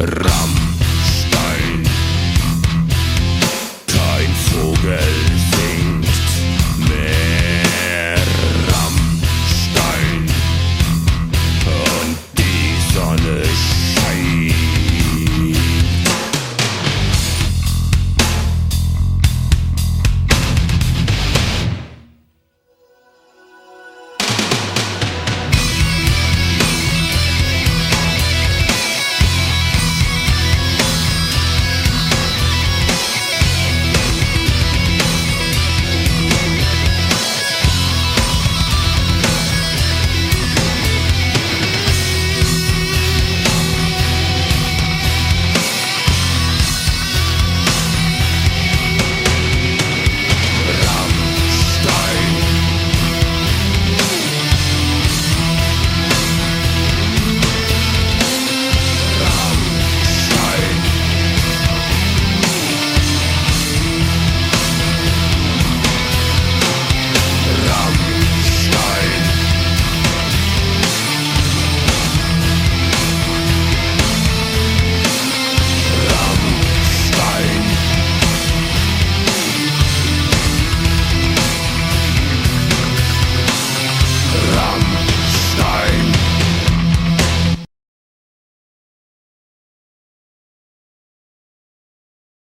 Рам.